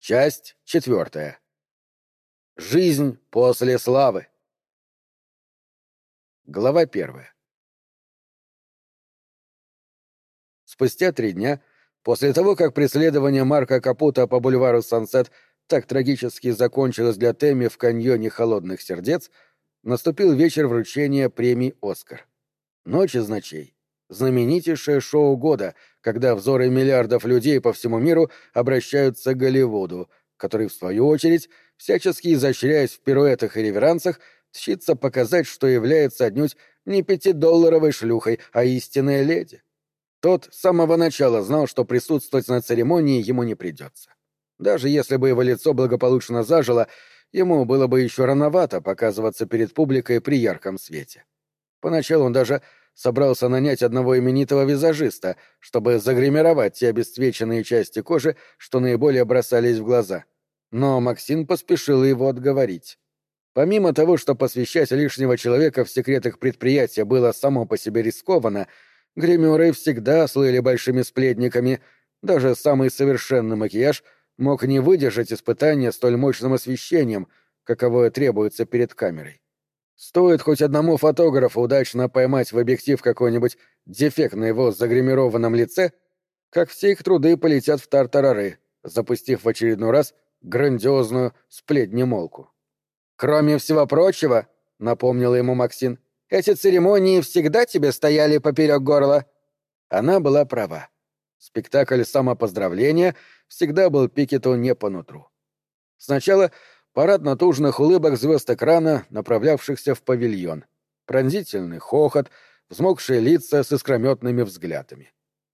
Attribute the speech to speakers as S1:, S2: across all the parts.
S1: Часть четвертая. Жизнь после славы. Глава первая. Спустя три дня, после того, как преследование Марка Капута по бульвару Сансет так трагически закончилось для Тэмми в каньоне Холодных Сердец, наступил вечер вручения премии «Оскар». Ночь из ночей знаменитейшее шоу года, когда взоры миллиардов людей по всему миру обращаются к Голливуду, который, в свою очередь, всячески изощряясь в пируэтах и реверансах, тщится показать, что является отнюдь не пятидолларовой шлюхой, а истинная леди. Тот с самого начала знал, что присутствовать на церемонии ему не придется. Даже если бы его лицо благополучно зажило, ему было бы еще рановато показываться перед публикой при ярком свете. Поначалу он даже собрался нанять одного именитого визажиста, чтобы загримировать те обесцвеченные части кожи, что наиболее бросались в глаза. Но Максим поспешил его отговорить. Помимо того, что посвящать лишнего человека в секрет их предприятия было само по себе рискованно, гримеры всегда слыли большими сплетниками, даже самый совершенный макияж мог не выдержать испытания столь мощным освещением, каковое требуется перед камерой. Стоит хоть одному фотографу удачно поймать в объектив какой-нибудь дефект на его загримированном лице, как все их труды полетят в тартарары, запустив в очередной раз грандиозную сплетнемолку. «Кроме всего прочего», — напомнила ему Максин, — «эти церемонии всегда тебе стояли поперек горла». Она была права. Спектакль самопоздравления всегда был Пикету не по нутру. Сначала парад натужных улыбок звезд экрана, направлявшихся в павильон, пронзительный хохот, взмокшие лица с искрометными взглядами.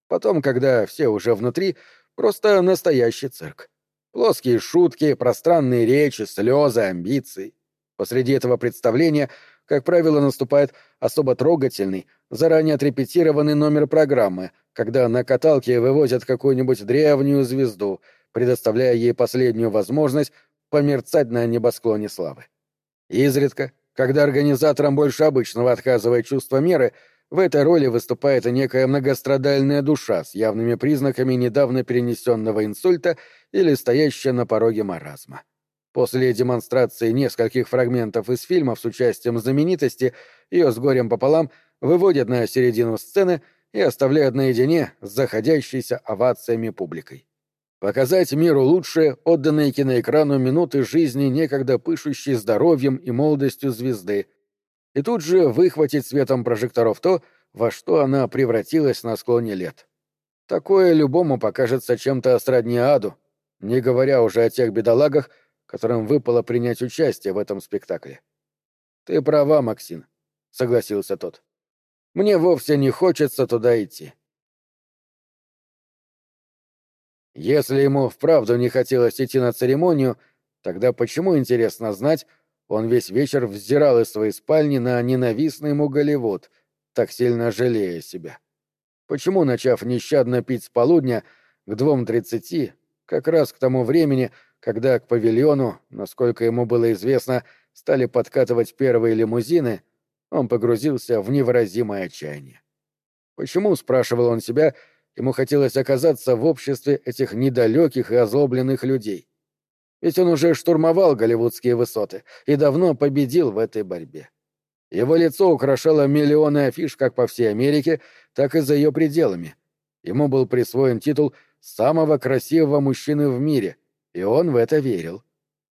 S1: Потом, когда все уже внутри, просто настоящий цирк. Плоские шутки, пространные речи, слезы, амбиции. Посреди этого представления, как правило, наступает особо трогательный, заранее отрепетированный номер программы, когда на каталке вывозят какую-нибудь древнюю звезду, предоставляя ей последнюю возможность померцать на небосклоне славы. Изредка, когда организаторам больше обычного отказывает чувство меры, в этой роли выступает некая многострадальная душа с явными признаками недавно перенесенного инсульта или стоящая на пороге маразма. После демонстрации нескольких фрагментов из фильмов с участием знаменитости ее с горем пополам выводят на середину сцены и оставляют наедине с заходящейся овациями публикой. Показать миру лучшие, отданные киноэкрану минуты жизни некогда пышущей здоровьем и молодостью звезды, и тут же выхватить светом прожекторов то, во что она превратилась на склоне лет. Такое любому покажется чем-то сродни аду, не говоря уже о тех бедолагах, которым выпало принять участие в этом спектакле. «Ты права, Максим», — согласился тот. «Мне вовсе не хочется туда идти. Если ему вправду не хотелось идти на церемонию, тогда почему, интересно знать, он весь вечер взирал из своей спальни на ненавистный ему Голливуд, так сильно жалея себя? Почему, начав нещадно пить с полудня, к двум тридцати, как раз к тому времени, когда к павильону, насколько ему было известно, стали подкатывать первые лимузины, он погрузился в невыразимое отчаяние. Почему, спрашивал он себя, — Ему хотелось оказаться в обществе этих недалеких и озлобленных людей. Ведь он уже штурмовал голливудские высоты и давно победил в этой борьбе. Его лицо украшало миллионы афиш как по всей Америке, так и за ее пределами. Ему был присвоен титул самого красивого мужчины в мире, и он в это верил.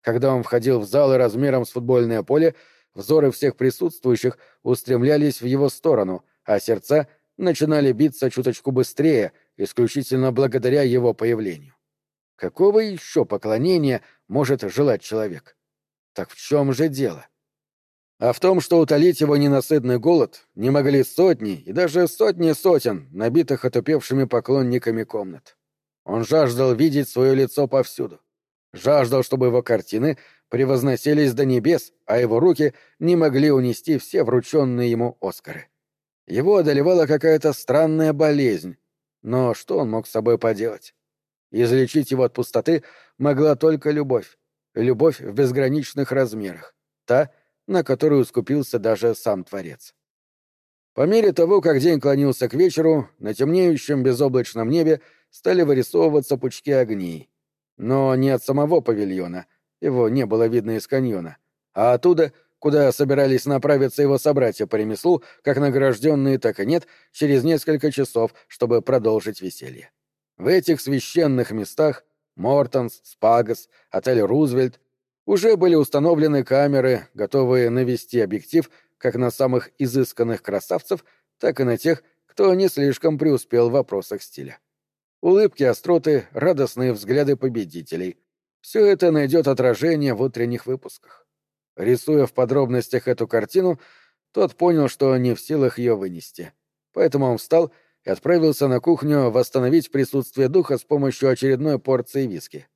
S1: Когда он входил в залы размером с футбольное поле, взоры всех присутствующих устремлялись в его сторону, а сердца — начинали биться чуточку быстрее, исключительно благодаря его появлению. Какого еще поклонения может желать человек? Так в чем же дело? А в том, что утолить его ненасытный голод не могли сотни и даже сотни сотен, набитых отупевшими поклонниками комнат. Он жаждал видеть свое лицо повсюду. Жаждал, чтобы его картины превозносились до небес, а его руки не могли унести все врученные ему Оскары. Его одолевала какая-то странная болезнь, но что он мог с собой поделать? Излечить его от пустоты могла только любовь. Любовь в безграничных размерах. Та, на которую скупился даже сам Творец. По мере того, как день клонился к вечеру, на темнеющем безоблачном небе стали вырисовываться пучки огней. Но не от самого павильона, его не было видно из каньона, а оттуда, куда собирались направиться его собратья по ремеслу, как награжденные, так и нет, через несколько часов, чтобы продолжить веселье. В этих священных местах Мортонс, Спагас, отель Рузвельт уже были установлены камеры, готовые навести объектив как на самых изысканных красавцев, так и на тех, кто не слишком преуспел в вопросах стиля. Улыбки, остроты, радостные взгляды победителей — все это найдет отражение в утренних выпусках. Рисуя в подробностях эту картину, тот понял, что не в силах ее вынести. Поэтому он встал и отправился на кухню восстановить присутствие духа с помощью очередной порции виски.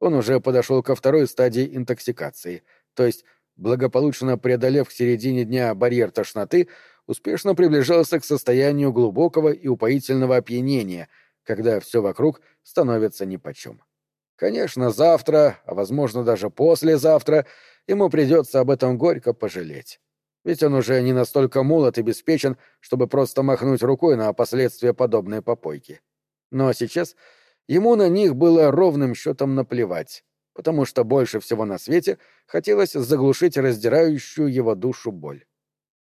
S1: Он уже подошел ко второй стадии интоксикации, то есть, благополучно преодолев к середине дня барьер тошноты, успешно приближался к состоянию глубокого и упоительного опьянения, когда все вокруг становится нипочем. Конечно, завтра, а возможно даже послезавтра, ему придется об этом горько пожалеть. Ведь он уже не настолько молод и беспечен, чтобы просто махнуть рукой на последствия подобной попойки. Но сейчас ему на них было ровным счетом наплевать, потому что больше всего на свете хотелось заглушить раздирающую его душу боль.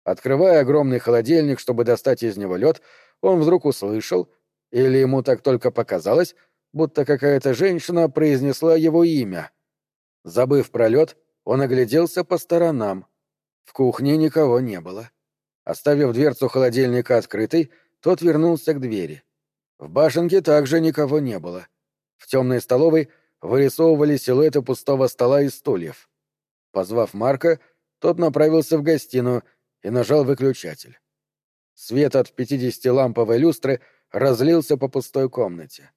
S1: Открывая огромный холодильник, чтобы достать из него лед, он вдруг услышал, или ему так только показалось, будто какая-то женщина произнесла его имя. Забыв про лед, он огляделся по сторонам — в кухне никого не было. Оставив дверцу холодильника открытой, тот вернулся к двери. В башенке также никого не было. В темной столовой вырисовывали силуэты пустого стола и стульев. Позвав Марка, тот направился в гостиную и нажал выключатель. Свет от 50-ламповой люстры разлился по пустой комнате.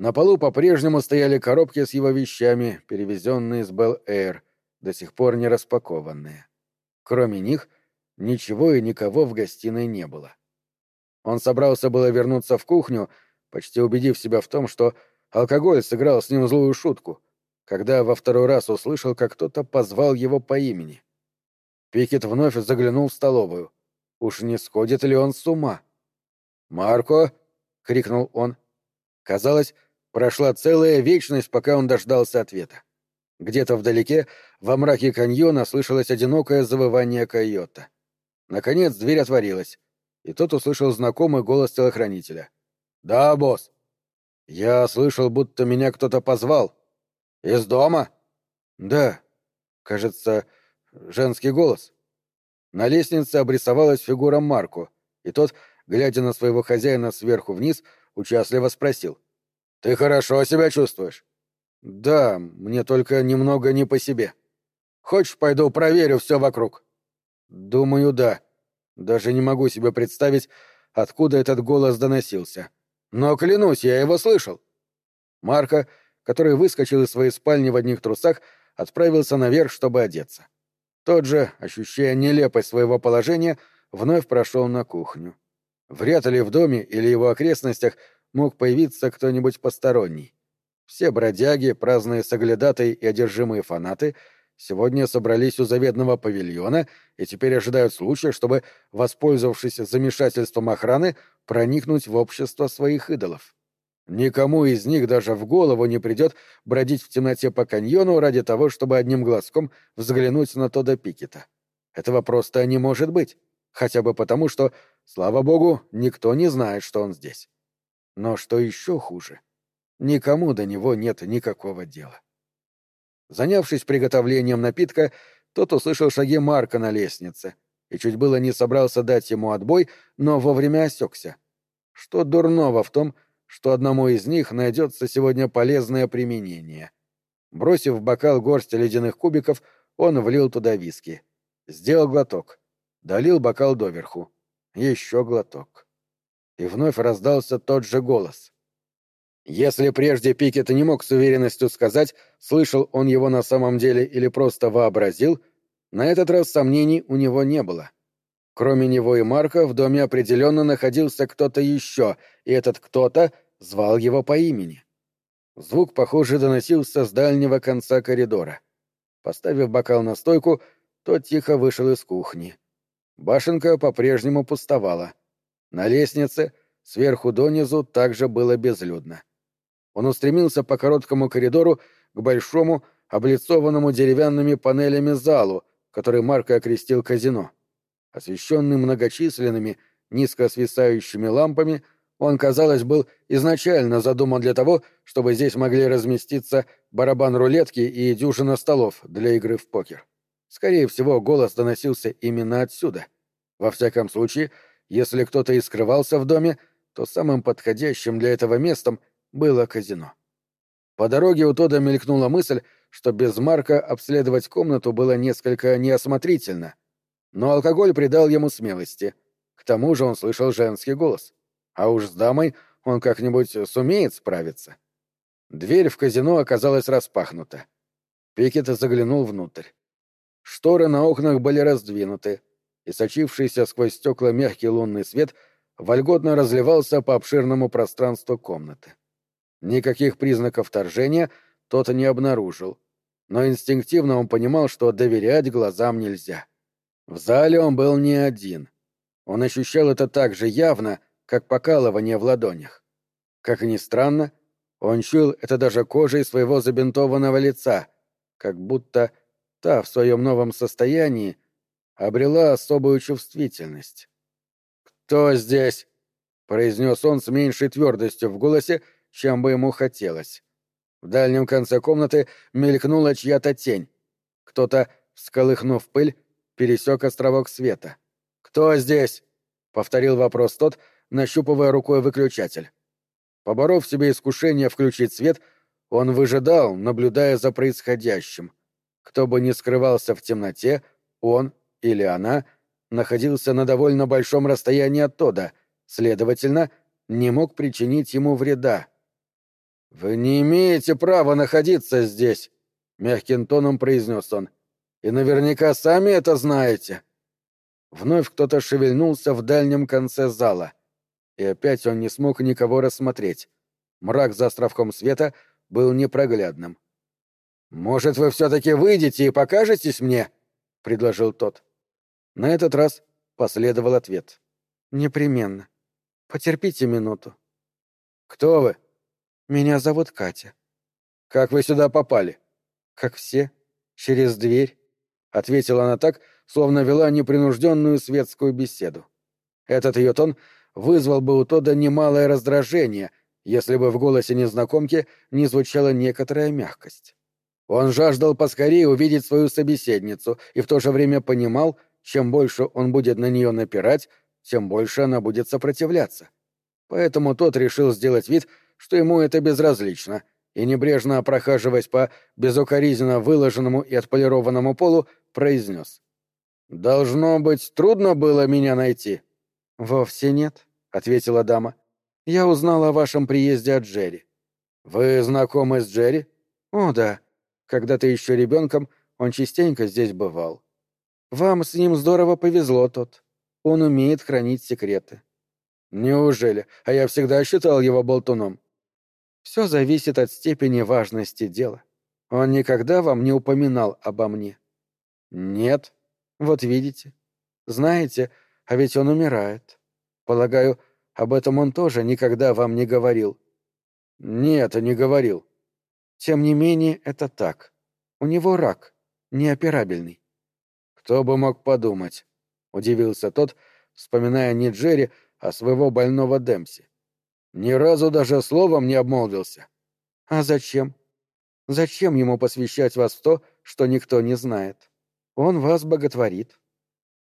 S1: На полу по-прежнему стояли коробки с его вещами, перевезенные с Белл-Эйр, до сих пор не распакованные. Кроме них, ничего и никого в гостиной не было. Он собрался было вернуться в кухню, почти убедив себя в том, что алкоголь сыграл с ним злую шутку, когда во второй раз услышал, как кто-то позвал его по имени. Пикет вновь заглянул в столовую. Уж не сходит ли он с ума? «Марко!» — крикнул он. Казалось, прошла целая вечность, пока он дождался ответа. Где-то вдалеке, во мраке каньона, слышалось одинокое завывание койота. Наконец дверь отворилась, и тот услышал знакомый голос телохранителя. «Да, босс». «Я слышал, будто меня кто-то позвал». «Из дома?» «Да. Кажется, женский голос». На лестнице обрисовалась фигура Марку, и тот, глядя на своего хозяина сверху вниз, участливо спросил. «Ты хорошо себя чувствуешь?» «Да, мне только немного не по себе. Хочешь, пойду проверю все вокруг?» «Думаю, да. Даже не могу себе представить, откуда этот голос доносился. Но, клянусь, я его слышал». Марка, который выскочил из своей спальни в одних трусах, отправился наверх, чтобы одеться. Тот же, ощущая нелепость своего положения, вновь прошел на кухню. Вряд ли в доме или его окрестностях мог появиться кто-нибудь посторонний. Все бродяги, праздные соглядатые и одержимые фанаты сегодня собрались у заветного павильона и теперь ожидают случая, чтобы, воспользовавшись замешательством охраны, проникнуть в общество своих идолов. Никому из них даже в голову не придет бродить в темноте по каньону ради того, чтобы одним глазком взглянуть на Тода Пикета. Этого просто не может быть, хотя бы потому, что, слава богу, никто не знает, что он здесь. Но что еще хуже — Никому до него нет никакого дела. Занявшись приготовлением напитка, тот услышал шаги Марка на лестнице и чуть было не собрался дать ему отбой, но вовремя осекся. Что дурного в том, что одному из них найдется сегодня полезное применение. Бросив в бокал горсть ледяных кубиков, он влил туда виски. Сделал глоток. Долил бокал доверху. Еще глоток. И вновь раздался тот же голос. Если прежде Пикет не мог с уверенностью сказать, слышал он его на самом деле или просто вообразил, на этот раз сомнений у него не было. Кроме него и Марка в доме определенно находился кто-то еще, и этот кто-то звал его по имени. Звук, похоже, доносился с дальнего конца коридора. Поставив бокал на стойку, тот тихо вышел из кухни. Башенка по-прежнему пустовала. На лестнице, сверху донизу, также было безлюдно. Он устремился по короткому коридору к большому, облицованному деревянными панелями залу, который Марко окрестил казино. Освещенный многочисленными, низко свисающими лампами, он, казалось, был изначально задуман для того, чтобы здесь могли разместиться барабан рулетки и дюжина столов для игры в покер. Скорее всего, голос доносился именно отсюда. Во всяком случае, если кто-то и скрывался в доме, то самым подходящим для этого местом было казино. По дороге у Тода мелькнула мысль, что без Марка обследовать комнату было несколько неосмотрительно. Но алкоголь придал ему смелости. К тому же он слышал женский голос. А уж с дамой он как-нибудь сумеет справиться. Дверь в казино оказалась распахнута. Пикет заглянул внутрь. Шторы на окнах были раздвинуты, и сочившийся сквозь стекла мягкий лунный свет вольготно разливался по обширному пространству комнаты. Никаких признаков вторжения тот не обнаружил, но инстинктивно он понимал, что доверять глазам нельзя. В зале он был не один. Он ощущал это так же явно, как покалывание в ладонях. Как ни странно, он чуял это даже кожей своего забинтованного лица, как будто та в своем новом состоянии обрела особую чувствительность. «Кто здесь?» — произнес он с меньшей твердостью в голосе, чем бы ему хотелось. В дальнем конце комнаты мелькнула чья-то тень. Кто-то, всколыхнув пыль, пересек островок света. «Кто здесь?» — повторил вопрос тот, нащупывая рукой выключатель. Поборов себе искушение включить свет, он выжидал, наблюдая за происходящим. Кто бы ни скрывался в темноте, он или она находился на довольно большом расстоянии от Тода, следовательно, не мог причинить ему вреда. «Вы не имеете права находиться здесь», — мягким тоном произнес он. «И наверняка сами это знаете». Вновь кто-то шевельнулся в дальнем конце зала. И опять он не смог никого рассмотреть. Мрак за островком света был непроглядным. «Может, вы все-таки выйдете и покажетесь мне?» — предложил тот. На этот раз последовал ответ. «Непременно. Потерпите минуту». «Кто вы?» «Меня зовут Катя». «Как вы сюда попали?» «Как все. Через дверь», — ответила она так, словно вела непринужденную светскую беседу. Этот ее тон вызвал бы у Тода немалое раздражение, если бы в голосе незнакомки не звучала некоторая мягкость. Он жаждал поскорее увидеть свою собеседницу и в то же время понимал, чем больше он будет на нее напирать, тем больше она будет сопротивляться. Поэтому тот решил сделать вид, что ему это безразлично, и, небрежно прохаживаясь по безукоризненно выложенному и отполированному полу, произнес. «Должно быть, трудно было меня найти?» «Вовсе нет», — ответила дама. «Я узнала о вашем приезде от Джерри». «Вы знакомы с Джерри?» «О, да. Когда-то еще ребенком он частенько здесь бывал. Вам с ним здорово повезло, тот. Он умеет хранить секреты. Неужели? А я всегда считал его болтуном. Все зависит от степени важности дела. Он никогда вам не упоминал обо мне. Нет. Вот видите. Знаете, а ведь он умирает. Полагаю, об этом он тоже никогда вам не говорил. Нет, не говорил. Тем не менее, это так. У него рак, неоперабельный. «Кто бы мог подумать?» — удивился тот, вспоминая не Джерри, а своего больного Демси. «Ни разу даже словом не обмолвился». «А зачем? Зачем ему посвящать вас в то, что никто не знает? Он вас боготворит».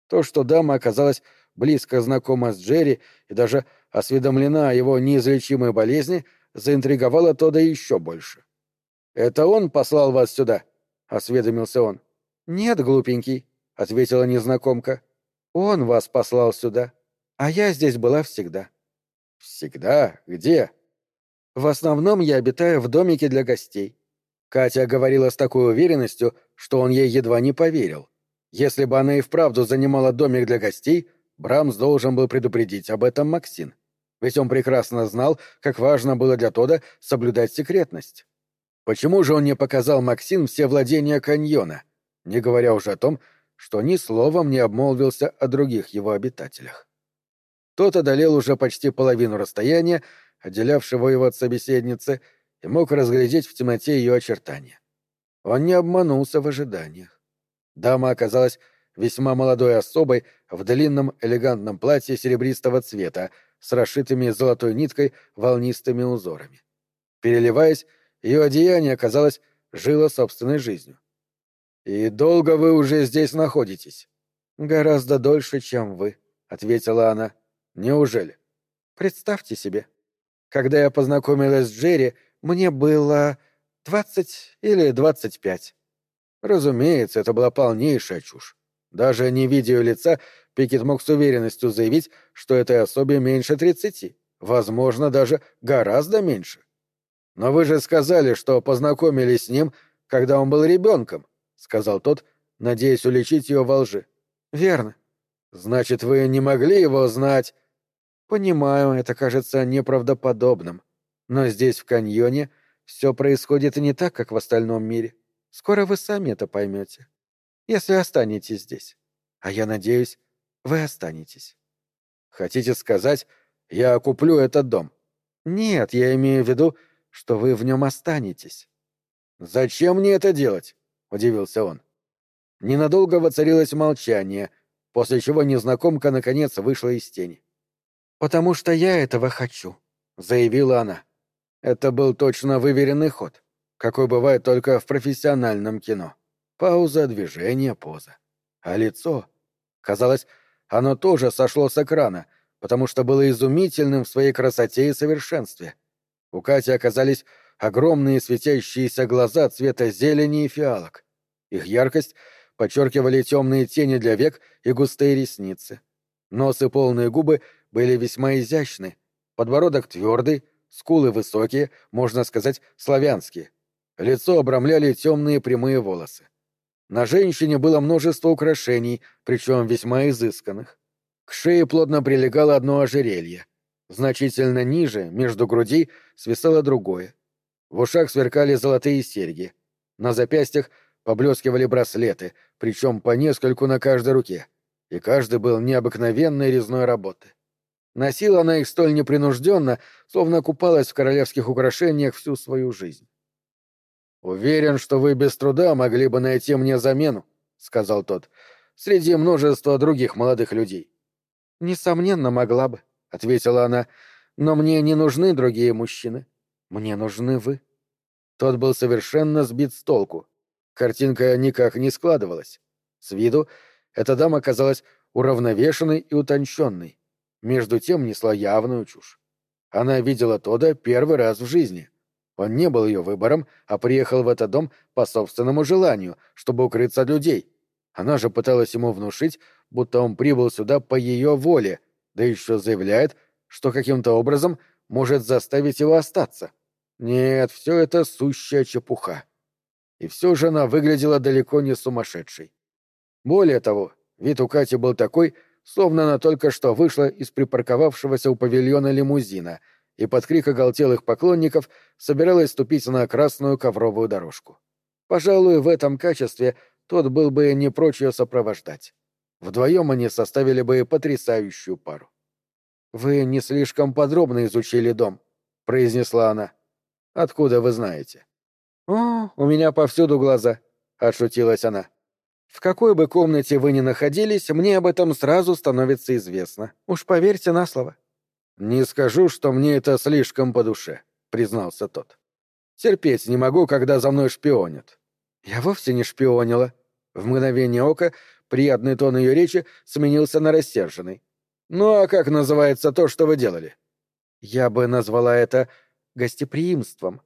S1: То, что дама оказалась близко знакома с Джерри и даже осведомлена о его неизлечимой болезни, заинтриговало Тода еще больше. «Это он послал вас сюда?» — осведомился он. «Нет, глупенький. — ответила незнакомка. «Он вас послал сюда, а я здесь была всегда». «Всегда? Где?» «В основном я обитаю в домике для гостей». Катя говорила с такой уверенностью, что он ей едва не поверил. Если бы она и вправду занимала домик для гостей, Брамс должен был предупредить об этом Максин. Ведь он прекрасно знал, как важно было для Тода соблюдать секретность. Почему же он не показал Максин все владения каньона, не говоря уже о том, что ни словом не обмолвился о других его обитателях. Тот одолел уже почти половину расстояния, отделявшего его от собеседницы, и мог разглядеть в темноте ее очертания. Он не обманулся в ожиданиях. Дама оказалась весьма молодой особой в длинном элегантном платье серебристого цвета с расшитыми золотой ниткой волнистыми узорами. Переливаясь, ее одеяние, казалось, жило собственной жизнью. «И долго вы уже здесь находитесь?» «Гораздо дольше, чем вы», — ответила она. «Неужели?» «Представьте себе. Когда я познакомилась с Джерри, мне было двадцать или двадцать пять». Разумеется, это была полнейшая чушь. Даже не видя лица, Пикет мог с уверенностью заявить, что этой особе меньше тридцати, возможно, даже гораздо меньше. Но вы же сказали, что познакомились с ним, когда он был ребенком, сказал тот, надеясь уличить ее во лжи. Верно. Значит, вы не могли его знать. Понимаю, это кажется неправдоподобным. Но здесь, в каньоне, все происходит не так, как в остальном мире. Скоро вы сами это поймете. Если останетесь здесь. А я надеюсь, вы останетесь. Хотите сказать, я куплю этот дом? Нет, я имею в виду, что вы в нем останетесь. Зачем мне это делать? Удивился он. Ненадолго воцарилось молчание, после чего незнакомка наконец вышла из тени. «Потому что я этого хочу», — заявила она. Это был точно выверенный ход, какой бывает только в профессиональном кино. Пауза, движение, поза. А лицо... Казалось, оно тоже сошло с экрана, потому что было изумительным в своей красоте и совершенстве. У Кати оказались огромные светящиеся глаза цвета зелени и фиалок. Их яркость подчеркивали темные тени для век и густые ресницы. Нос и полные губы были весьма изящны, подбородок твердый, скулы высокие, можно сказать, славянские. Лицо обрамляли темные прямые волосы. На женщине было множество украшений, причем весьма изысканных. К шее плотно прилегало одно ожерелье. Значительно ниже, между грудей, свисало другое. В ушах сверкали золотые серьги. На запястьях поблескивали браслеты, причем по нескольку на каждой руке, и каждый был необыкновенной резной работы. Носила она их столь непринужденно, словно купалась в королевских украшениях всю свою жизнь. «Уверен, что вы без труда могли бы найти мне замену», — сказал тот, — «среди множества других молодых людей». «Несомненно, могла бы», — ответила она, — «но мне не нужны другие мужчины. Мне нужны вы». Тот был совершенно сбит с толку. Картинка никак не складывалась. С виду эта дама казалась уравновешенной и утонченной. Между тем несла явную чушь. Она видела Тода первый раз в жизни. Он не был ее выбором, а приехал в этот дом по собственному желанию, чтобы укрыться от людей. Она же пыталась ему внушить, будто он прибыл сюда по ее воле, да еще заявляет, что каким-то образом может заставить его остаться. Нет, все это сущая чепуха и все же она выглядела далеко не сумасшедшей. Более того, вид у Кати был такой, словно она только что вышла из припарковавшегося у павильона лимузина и под крик оголтелых поклонников собиралась ступить на красную ковровую дорожку. Пожалуй, в этом качестве тот был бы не прочь ее сопровождать. Вдвоем они составили бы потрясающую пару. «Вы не слишком подробно изучили дом», — произнесла она. «Откуда вы знаете?» «О, у меня повсюду глаза», — отшутилась она. «В какой бы комнате вы ни находились, мне об этом сразу становится известно. Уж поверьте на слово». «Не скажу, что мне это слишком по душе», — признался тот. «Терпеть не могу, когда за мной шпионят». «Я вовсе не шпионила». В мгновение ока приятный тон ее речи сменился на рассерженный. «Ну а как называется то, что вы делали?» «Я бы назвала это гостеприимством.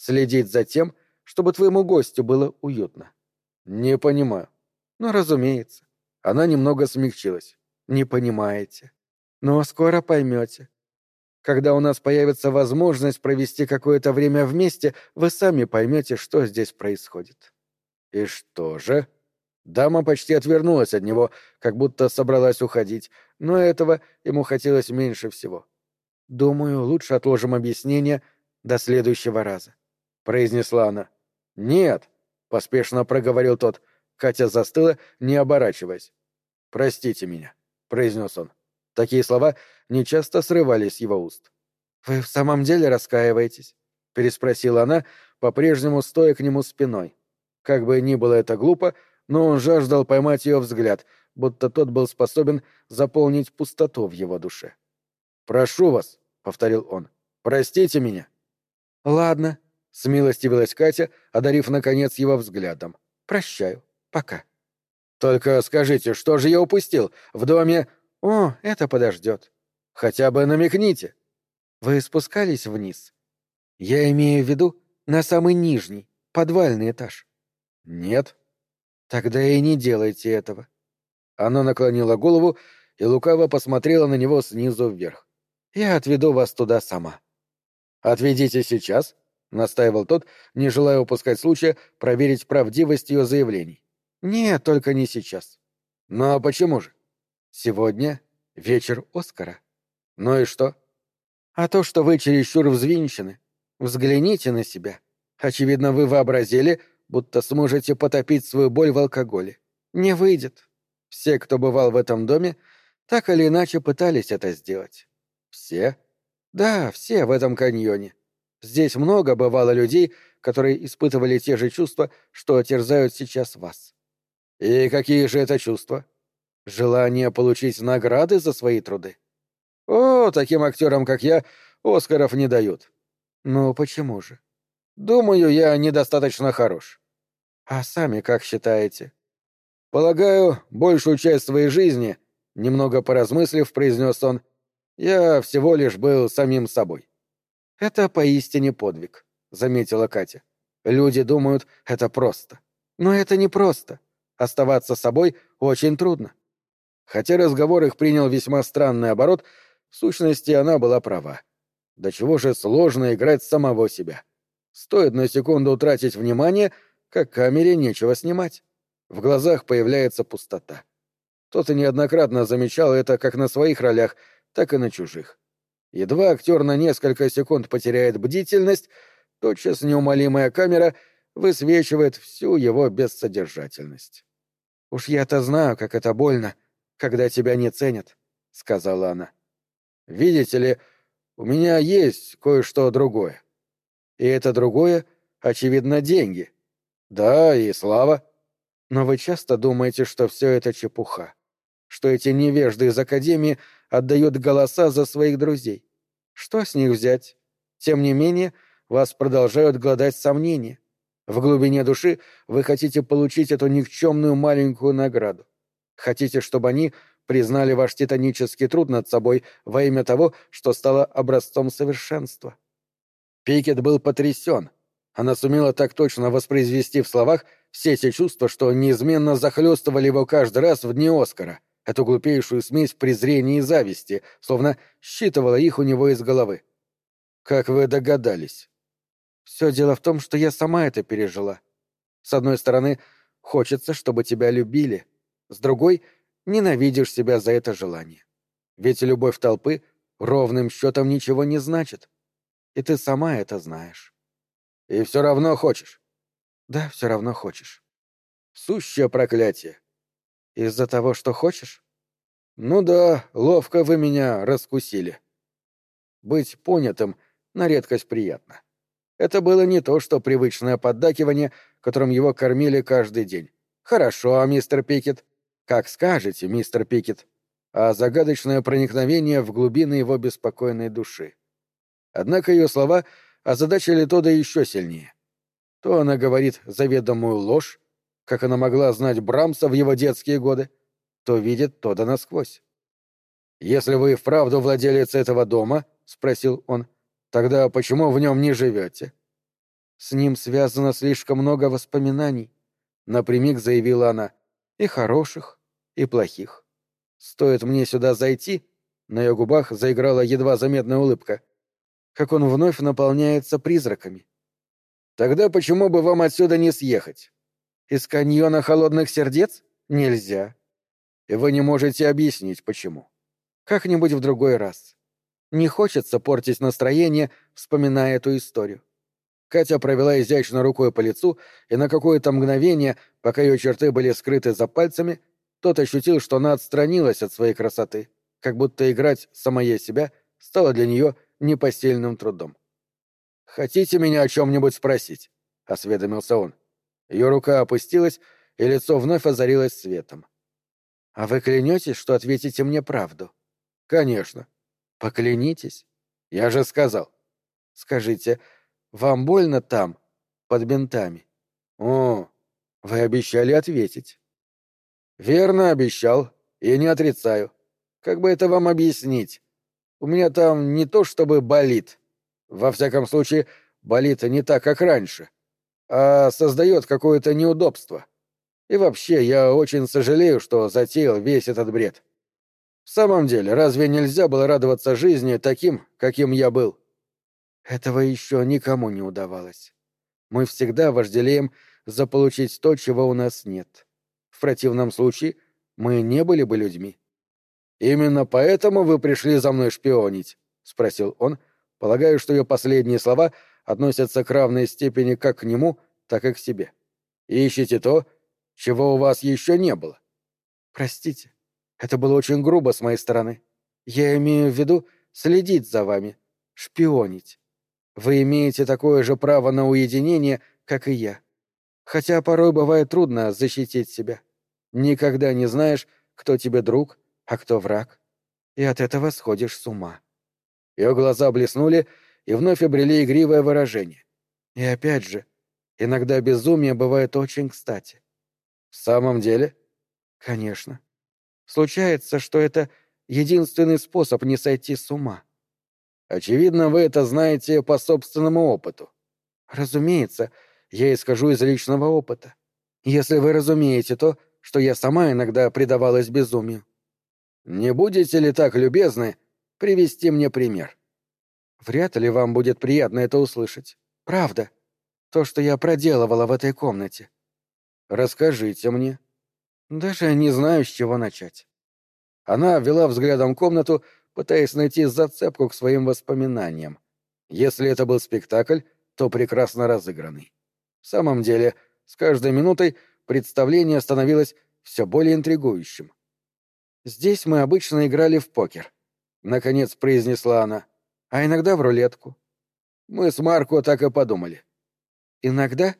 S1: Следить за тем, чтобы твоему гостю было уютно. Не понимаю. Ну, разумеется. Она немного смягчилась. Не понимаете. Но скоро поймете. Когда у нас появится возможность провести какое-то время вместе, вы сами поймете, что здесь происходит. И что же? Дама почти отвернулась от него, как будто собралась уходить, но этого ему хотелось меньше всего. Думаю, лучше отложим объяснение до следующего раза, произнесла она. «Нет», — поспешно проговорил тот. Катя застыла, не оборачиваясь. «Простите меня», — произнес он. Такие слова нечасто срывались с его уст. «Вы в самом деле раскаиваетесь?» — переспросила она, по-прежнему стоя к нему спиной. Как бы ни было это глупо, но он жаждал поймать ее взгляд, будто тот был способен заполнить пустоту в его душе. «Прошу вас», — повторил он, — «простите меня».
S2: «Ладно», — смилостивилась Катя, одарив, наконец, его взглядом. «Прощаю. Пока».
S1: «Только скажите, что же я упустил? В доме...»
S2: «О, это подождет».
S1: «Хотя бы намекните».
S2: «Вы спускались вниз?» «Я имею в виду на самый нижний, подвальный этаж».
S1: «Нет».
S2: «Тогда и не делайте этого».
S1: Она наклонила голову и лукаво посмотрела на него снизу вверх.
S2: «Я отведу вас туда сама».
S1: «Отведите сейчас», — настаивал тот, не желая упускать случая проверить правдивость ее заявлений.
S2: «Нет, только не сейчас».
S1: «Ну а почему же?»
S2: «Сегодня вечер Оскара».
S1: «Ну и что?»
S2: «А то, что вы чересчур взвинчены. Взгляните на себя. Очевидно, вы вообразили, будто сможете потопить свою боль в алкоголе. Не выйдет. Все, кто бывал в этом доме, так или иначе пытались это сделать».
S1: «Все?»
S2: «Да, все в этом каньоне. Здесь много бывало людей, которые испытывали те же чувства, что терзают сейчас вас.
S1: И какие же это чувства?
S2: Желание получить награды за свои труды.
S1: О, таким актерам, как я, Оскаров не дают.
S2: Ну, почему же?
S1: Думаю, я недостаточно хорош.
S2: А сами как считаете?
S1: Полагаю, большую часть своей жизни, немного поразмыслив, произнес он, я всего лишь был самим собой.
S2: Это поистине подвиг, заметила Катя. Люди думают, это просто. Но это не просто. Оставаться собой очень трудно.
S1: Хотя разговор их принял весьма странный оборот, в сущности она была права. До чего же сложно играть самого себя. Стоит на секунду утратить внимание, как камере нечего снимать. В глазах появляется пустота. Тот и неоднократно замечал это как на своих ролях, так и на чужих. Едва актер на несколько секунд потеряет бдительность, тотчас неумолимая камера высвечивает всю его бессодержательность.
S2: «Уж я-то знаю, как это больно, когда тебя не ценят», — сказала она.
S1: «Видите ли, у меня есть кое-что другое.
S2: И это другое, очевидно, деньги.
S1: Да, и слава.
S2: Но вы часто думаете, что все это чепуха, что эти невежды из Академии отдают голоса за своих друзей. Что с них взять? Тем не менее, вас продолжают гладать сомнения. В глубине души вы хотите получить эту никчемную маленькую награду. Хотите, чтобы они признали ваш титанический труд над собой во имя того, что стало образцом совершенства.
S1: Пикет был потрясен. Она сумела так точно воспроизвести в словах все те чувства, что неизменно захлестывали его каждый раз в дни Оскара, эту глупейшую смесь презрения и зависти, словно считывала их у него из головы. «Как вы догадались?»
S2: Все дело в том, что я сама это пережила. С одной стороны, хочется, чтобы тебя любили. С другой, ненавидишь себя за это желание. Ведь любовь толпы ровным счетом ничего не значит. И ты сама это знаешь.
S1: И все равно хочешь?
S2: Да, все равно хочешь.
S1: Сущее проклятие.
S2: Из-за того, что хочешь?
S1: Ну да, ловко вы меня раскусили. Быть понятым на редкость приятно. Это было не то, что привычное поддакивание, которым его кормили каждый день. «Хорошо, мистер Пикет». «Как скажете, мистер Пикет». А загадочное проникновение в глубины его беспокойной души. Однако ее слова озадачили Тода еще сильнее. То она говорит заведомую ложь, как она могла знать Брамса в его детские годы, то видит Тода насквозь. «Если вы вправду владелец этого дома», — спросил он, — Тогда почему в нем не живете?
S2: С ним связано слишком много воспоминаний, напрямик заявила она, и хороших, и плохих. Стоит мне сюда зайти, на ее губах заиграла едва заметная улыбка, как он вновь наполняется призраками.
S1: Тогда почему бы вам отсюда не съехать?
S2: Из каньона холодных сердец? Нельзя.
S1: И вы не можете объяснить, почему.
S2: Как-нибудь в другой раз. Не хочется портить настроение, вспоминая эту историю.
S1: Катя провела изящно рукой по лицу, и на какое-то мгновение, пока ее черты были скрыты за пальцами, тот ощутил, что она отстранилась от своей красоты, как будто играть самое себя стало для нее непосильным трудом. «Хотите меня о чем-нибудь спросить?» — осведомился он. Ее рука опустилась, и лицо вновь озарилось светом.
S2: «А вы клянетесь, что ответите мне правду?»
S1: «Конечно».
S2: «Поклянитесь».
S1: «Я же сказал».
S2: «Скажите, вам больно там, под бинтами?»
S1: «О, вы обещали ответить». «Верно обещал, и не отрицаю. Как бы это вам объяснить? У меня там не то чтобы болит. Во всяком случае, болит не так, как раньше, а создает какое-то неудобство. И вообще, я очень сожалею, что затеял весь этот бред. В самом деле, разве нельзя было радоваться жизни таким, каким я был?
S2: Этого еще никому не удавалось. Мы всегда вожделеем заполучить то, чего у нас нет. В противном случае мы не были бы людьми.
S1: «Именно поэтому вы пришли за мной шпионить?» — спросил он, полагая, что ее последние слова относятся к равной степени как к нему, так и к себе. «Ищите то, чего у вас еще не было».
S2: «Простите, это было очень грубо с моей стороны. Я имею в виду следить за вами, шпионить. Вы имеете такое же право на уединение, как и я. Хотя порой бывает трудно защитить себя. Никогда не знаешь, кто тебе друг, а кто враг. И от этого сходишь с ума».
S1: Ее глаза блеснули и вновь обрели игривое выражение.
S2: И опять же, иногда безумие бывает очень кстати.
S1: В самом деле?
S2: Конечно. Случается, что это единственный способ не сойти с ума.
S1: Очевидно, вы это знаете по собственному опыту.
S2: Разумеется, я исхожу из личного опыта. Если вы разумеете то, что я сама иногда предавалась безумию.
S1: Не будете ли так любезны привести мне пример?
S2: Вряд ли вам будет приятно это услышать. Правда. То, что я проделывала в этой комнате.
S1: Расскажите мне.
S2: Даже не знаю, с чего начать.
S1: Она вела взглядом комнату, пытаясь найти зацепку к своим воспоминаниям. Если это был спектакль, то прекрасно разыгранный. В самом деле, с каждой минутой представление становилось все более интригующим.
S2: «Здесь мы обычно играли в покер», — наконец произнесла она, — «а иногда в рулетку».
S1: Мы с Марко так и подумали.
S2: «Иногда?»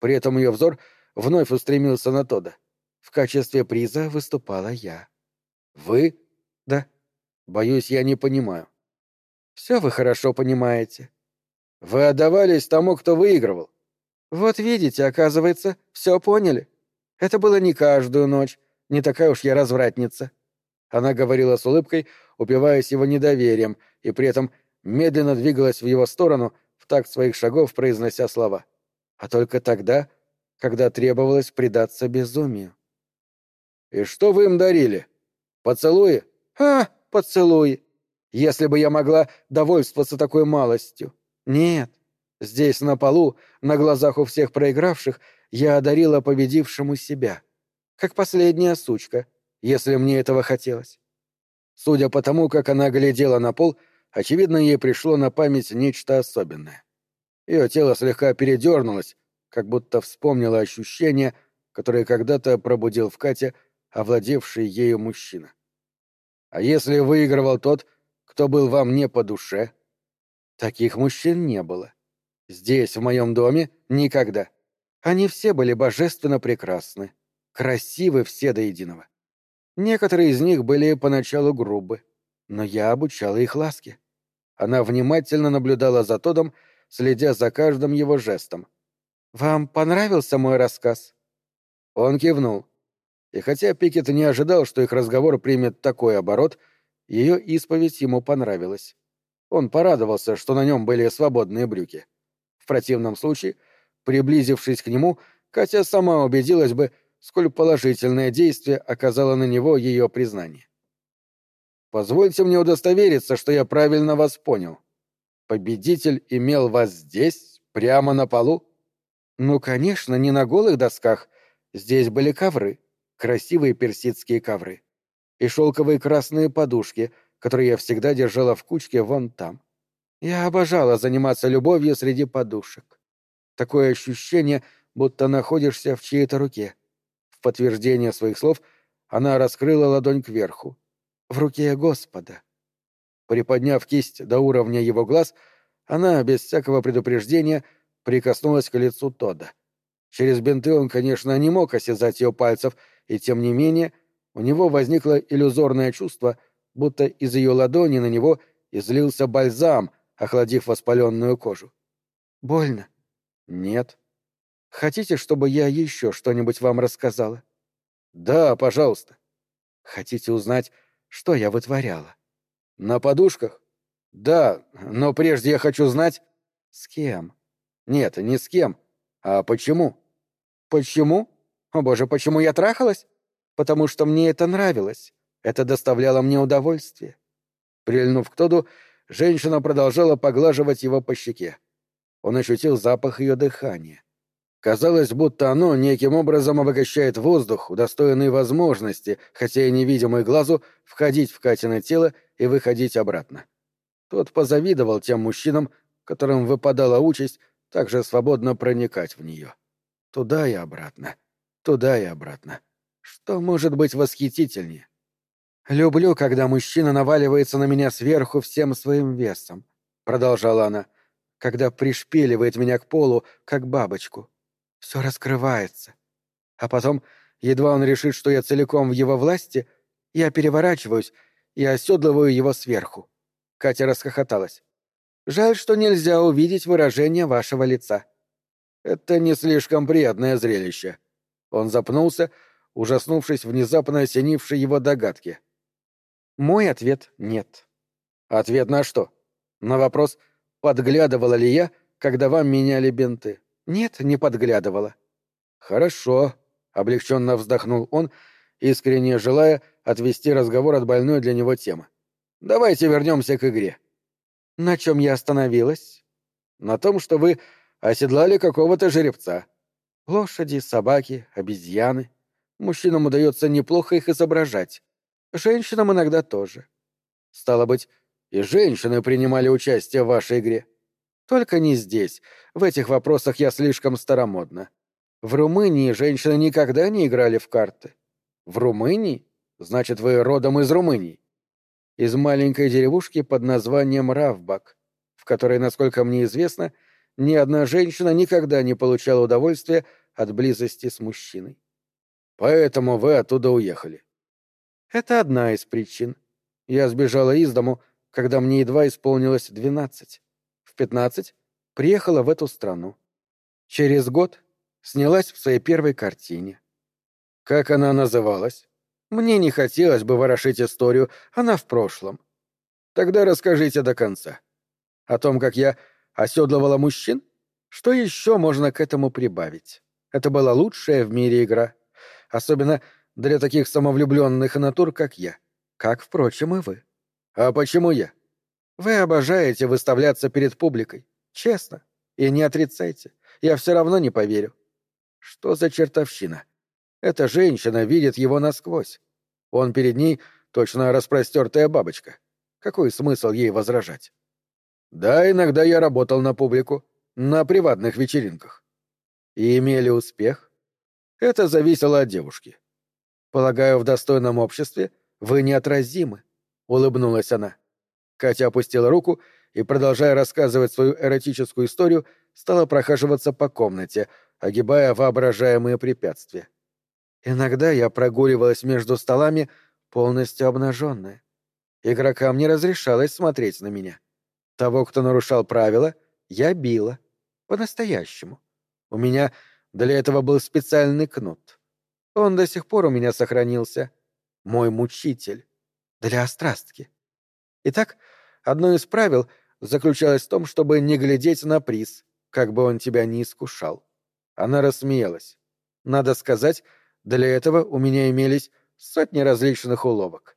S2: При этом ее взор вновь устремился на Тода. В качестве приза выступала я.
S1: Вы?
S2: Да.
S1: Боюсь, я не понимаю.
S2: Все вы хорошо понимаете.
S1: Вы отдавались тому, кто выигрывал.
S2: Вот видите, оказывается, все поняли. Это было не каждую ночь, не такая уж я развратница. Она говорила с улыбкой, упиваясь его недоверием, и при этом медленно двигалась в его сторону, в такт своих шагов произнося слова. А только тогда, когда требовалось предаться безумию.
S1: «И что вы им дарили? Поцелуи?»
S2: «А, поцелуи! Если бы я могла довольствоваться такой малостью. Нет. Здесь, на полу, на глазах у всех проигравших, я одарила победившему себя. Как последняя сучка, если мне этого хотелось.
S1: Судя по тому, как она глядела на пол, очевидно, ей пришло на память нечто особенное. Ее тело слегка передернулось, как будто вспомнило ощущение, которое когда-то пробудил в Кате овладевший ею мужчина. А если выигрывал тот, кто был вам не по душе?
S2: Таких мужчин не было. Здесь, в моем доме, никогда. Они все были божественно прекрасны. Красивы все до единого. Некоторые из них были поначалу грубы, но я обучала их ласке. Она внимательно наблюдала за Тодом, следя за каждым его жестом. «Вам понравился мой рассказ?»
S1: Он кивнул. И хотя Пикет не ожидал, что их разговор примет такой оборот, ее исповедь ему понравилась. Он порадовался, что на нем были свободные брюки. В противном случае, приблизившись к нему, Катя сама убедилась бы, сколь положительное действие оказало на него ее признание. «Позвольте мне удостовериться, что я правильно вас понял. Победитель имел вас здесь, прямо на полу?»
S2: «Ну, конечно, не на голых досках. Здесь были ковры красивые персидские ковры и шелковые красные подушки, которые я всегда держала в кучке вон там. Я обожала заниматься любовью среди подушек. Такое ощущение, будто находишься в чьей-то руке. В подтверждение своих слов она раскрыла ладонь кверху. В руке Господа. Приподняв кисть до уровня его глаз,
S1: Она, без всякого предупреждения, прикоснулась к лицу Тодда. Через бинты он, конечно, не мог осязать ее пальцев, и тем не менее у него возникло иллюзорное чувство, будто из ее ладони на него излился бальзам, охладив воспаленную кожу. «Больно?» «Нет». «Хотите, чтобы я еще что-нибудь вам рассказала?» «Да, пожалуйста». «Хотите узнать, что я вытворяла?» «На подушках?» «Да, но прежде я хочу знать...» «С кем?» «Нет, не с кем. А почему?» «Почему? О боже, почему я трахалась? Потому что мне это нравилось. Это доставляло мне удовольствие». Прильнув к Тоду, женщина продолжала поглаживать его по щеке. Он ощутил запах ее дыхания. Казалось, будто оно неким образом обогащает воздух, удостоенный возможности, хотя и невидимый глазу, входить в Катино тело и выходить обратно. Тот позавидовал тем мужчинам, которым выпадала участь так же свободно проникать в нее. Туда и обратно. Туда и обратно. Что может быть восхитительнее? «Люблю, когда мужчина наваливается на меня сверху всем своим весом», — продолжала она, — «когда пришпиливает меня к полу, как бабочку. Все раскрывается. А потом, едва он решит, что я целиком в его власти, я переворачиваюсь и оседлываю его сверху». Катя расхохоталась. «Жаль, что нельзя увидеть выражение вашего лица». Это не слишком приятное зрелище. Он запнулся, ужаснувшись внезапно осенившей его догадки. Мой ответ — нет. Ответ на что? На вопрос, подглядывала ли я, когда вам меняли бинты. Нет, не подглядывала. Хорошо, — облегченно вздохнул он, искренне желая отвести разговор от больной для него темы. Давайте вернемся к игре. На чем я остановилась? На том, что вы оседлали какого-то жеребца. Лошади, собаки, обезьяны. Мужчинам удается неплохо их изображать. Женщинам иногда тоже. Стало быть, и женщины принимали участие в вашей игре. Только не здесь. В этих вопросах я слишком старомодна. В Румынии женщины никогда не играли в карты. В Румынии? Значит, вы родом из Румынии. Из маленькой деревушки под названием Равбак, в которой, насколько мне известно, ни одна женщина никогда не получала удовольствия от близости с мужчиной. Поэтому вы оттуда уехали. Это одна из причин. Я сбежала из дому, когда мне едва исполнилось двенадцать. В пятнадцать приехала в эту страну. Через год снялась в своей первой картине. Как она называлась? Мне не хотелось бы ворошить историю, она в прошлом. Тогда расскажите до конца. О том, как я оседлывала мужчин? Что еще можно к этому прибавить? Это была лучшая в мире игра. Особенно для таких самовлюбленных натур, как я. Как, впрочем, и вы. А почему я? Вы обожаете выставляться перед публикой. Честно. И не отрицайте. Я все равно не поверю. Что за чертовщина? Эта женщина видит его насквозь. Он перед ней точно распростертая бабочка. Какой смысл ей возражать? Да, иногда я работал на публику, на приватных вечеринках. И имели успех? Это зависело от девушки. Полагаю, в достойном обществе вы неотразимы, улыбнулась она. Катя опустила руку и, продолжая рассказывать свою эротическую историю, стала прохаживаться по комнате, огибая воображаемые препятствия. Иногда я прогуливалась между столами, полностью обнаженная. Игрокам не разрешалось смотреть на меня. Того, кто нарушал правила, я била. По-настоящему. У меня для этого был специальный кнут. Он до сих пор у меня сохранился. Мой мучитель. Для острастки. Итак, одно из правил заключалось в том, чтобы не глядеть на приз, как бы он тебя не искушал. Она рассмеялась. Надо сказать, для этого у меня имелись сотни различных уловок.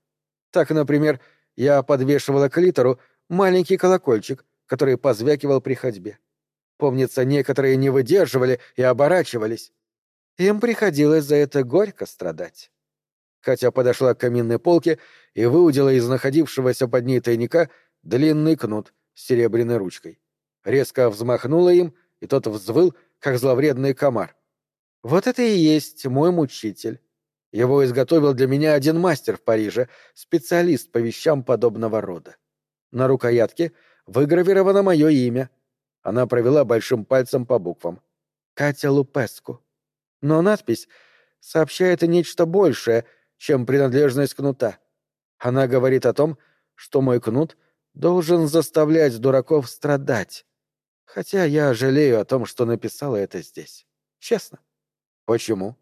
S1: Так, например, я подвешивала к литеру маленький колокольчик, который позвякивал при ходьбе. Помнится, некоторые не выдерживали и оборачивались. Им приходилось за это горько страдать. Катя подошла к каминной полке и выудила из находившегося под ней тайника длинный кнут с серебряной ручкой. Резко взмахнула им, и тот взвыл, как зловредный комар. «Вот это и есть мой мучитель. Его изготовил для меня один мастер в Париже, специалист по вещам подобного рода. На рукоятке выгравировано мое имя. Она провела большим пальцем по буквам.
S2: Катя Лупеску. Но надпись сообщает и нечто большее, чем принадлежность кнута. Она говорит о том, что мой кнут должен заставлять дураков страдать. Хотя я жалею о том, что написала это здесь. Честно.
S1: Почему?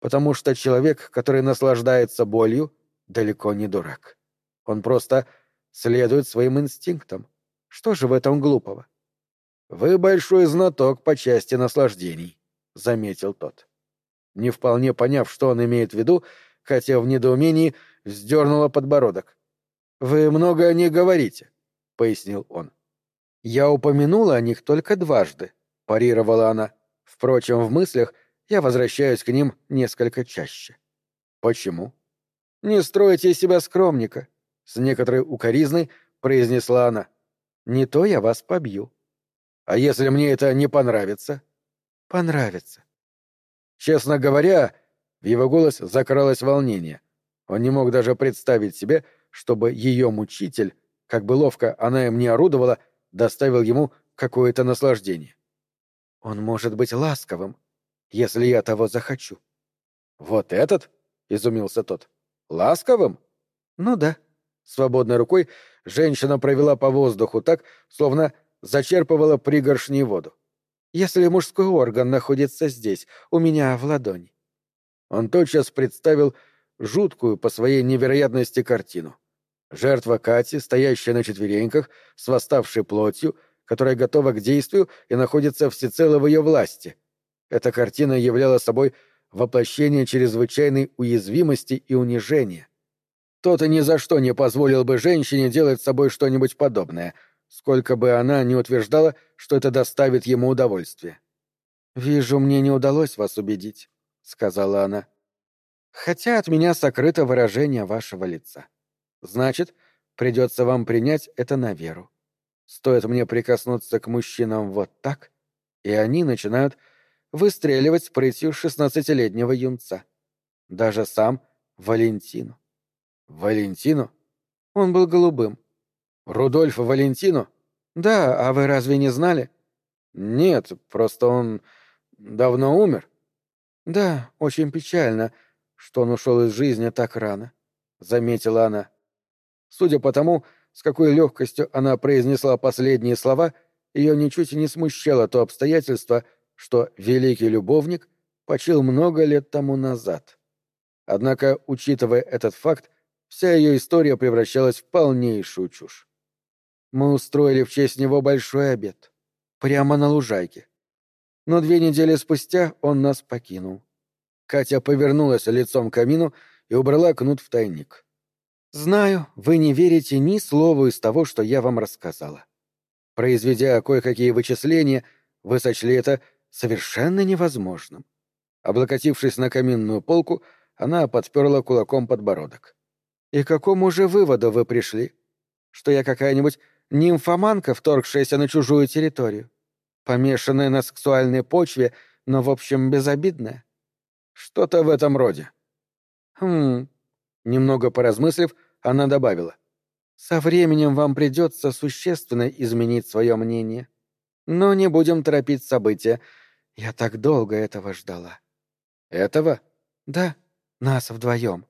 S2: Потому что человек, который наслаждается болью, далеко не дурак. Он просто следует своим инстинктам. Что же в этом глупого?
S1: Вы большой знаток по части наслаждений, заметил тот. Не вполне поняв, что он имеет в виду, хотя в недоумении вздернула подбородок. Вы много о них говорите, пояснил он.
S2: Я упомянула о них только дважды, парировала она. Впрочем, в мыслях я возвращаюсь к ним несколько чаще.
S1: Почему?
S2: Не стройте из себя скромника, с некоторой укоризной произнесла она. Не то я вас побью.
S1: А если мне это не понравится?
S2: Понравится.
S1: Честно говоря, в его голос закралось волнение. Он не мог даже представить себе, чтобы ее мучитель, как бы ловко она им не орудовала, доставил ему какое-то наслаждение.
S2: Он может быть ласковым, если я того захочу.
S1: Вот этот? изумился тот. Ласковым?
S2: Ну да.
S1: Свободной рукой женщина провела по воздуху так, словно зачерпывала пригоршней воду.
S2: Если мужской орган находится здесь, у меня в ладони.
S1: Он тотчас представил жуткую по своей невероятности картину. Жертва Кати, стоящая на четвереньках, с восставшей плотью, которая готова к действию и находится всецело в ее власти. Эта картина являла собой воплощение чрезвычайной уязвимости и унижения. Тот и ни за что не позволил бы женщине делать с собой что-нибудь подобное, сколько бы она ни утверждала, что это доставит ему удовольствие.
S2: «Вижу, мне не удалось вас убедить», — сказала она. «Хотя от меня сокрыто выражение вашего лица. Значит, придется вам принять это на веру. Стоит мне прикоснуться к мужчинам вот так, и они начинают выстреливать с прытью шестнадцатилетнего юнца. Даже сам Валентину.
S1: Валентину?
S2: Он был голубым.
S1: Рудольф Валентину?
S2: Да, а вы разве не знали?
S1: Нет, просто он давно умер.
S2: Да, очень печально, что он ушел из жизни так рано, заметила она. Судя по тому, с какой легкостью она произнесла последние слова, ее ничуть не смущало то обстоятельство, что великий любовник почил много лет тому назад. Однако, учитывая этот факт, вся ее история превращалась в полнейшую чушь. Мы устроили в честь него большой обед. Прямо на лужайке. Но две недели спустя он нас покинул. Катя повернулась лицом к камину и убрала кнут в тайник. «Знаю, вы не верите ни слову из того, что я вам рассказала. Произведя кое-какие вычисления, вы сочли это совершенно невозможным. Облокотившись на каминную полку, она подперла кулаком подбородок. «И к какому же выводу вы пришли? Что я какая-нибудь нимфоманка, вторгшаяся на чужую территорию? Помешанная на сексуальной почве, но, в общем, безобидная?»
S1: «Что-то в этом роде».
S2: «Хм...» Немного поразмыслив, она добавила. «Со временем вам придется существенно изменить свое мнение. Но не будем торопить события. Я так долго этого ждала.
S1: Этого?
S2: Да, нас вдвоем.